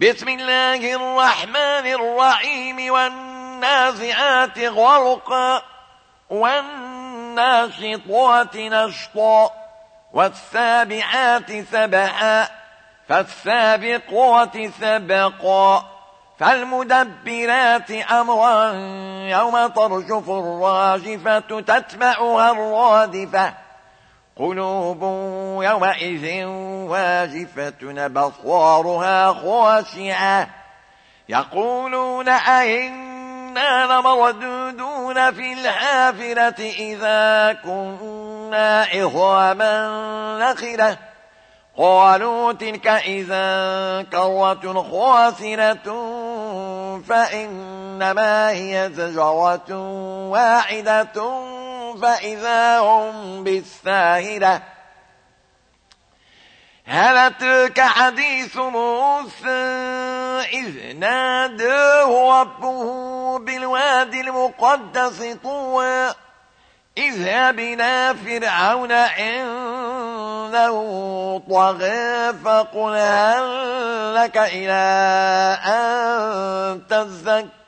بسم الله الرحمن الرحيم والنازعات غرقا والناشطات نشطا والسابعات سبحا فالسابقات سبقا فالمدبرات أمرا يوم ترجف الراجفة تتبعها الرادفة قلوب يومئذ واجفة بصارها خاشعة. يقولون أئنا لمردودون في الحافرة إذا كنا إخواما نخرة قالوا تلك إذا كرة خاسرة فإنما هي زجرة واحدة. فإذا هم بالساهرة. هل أترك حديث موسى إذ ناداه ربه بالوادي المقدس طوى اذهب إلى فرعون إنه طغى فقل هل لك إلى أن تزكى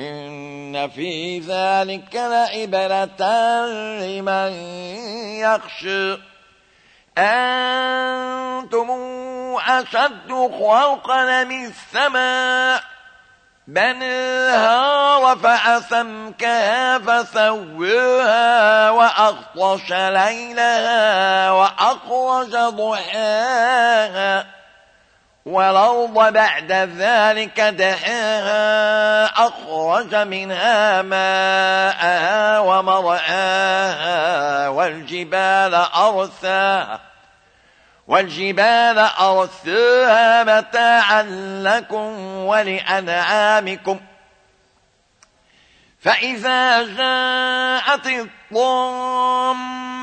إن في ذلك لعبرة لمن يخشى أنتم أشد خلقا من السماء بناها رفع سمكها فسواها وأغطش ليلها وأخرج ضحاها والأرض بعد ذلك دحاها أخرج منها ماءها ومرعاها والجبال أرساها والجبال أرساها متاعا لكم ولأنعامكم. فإذا جاءت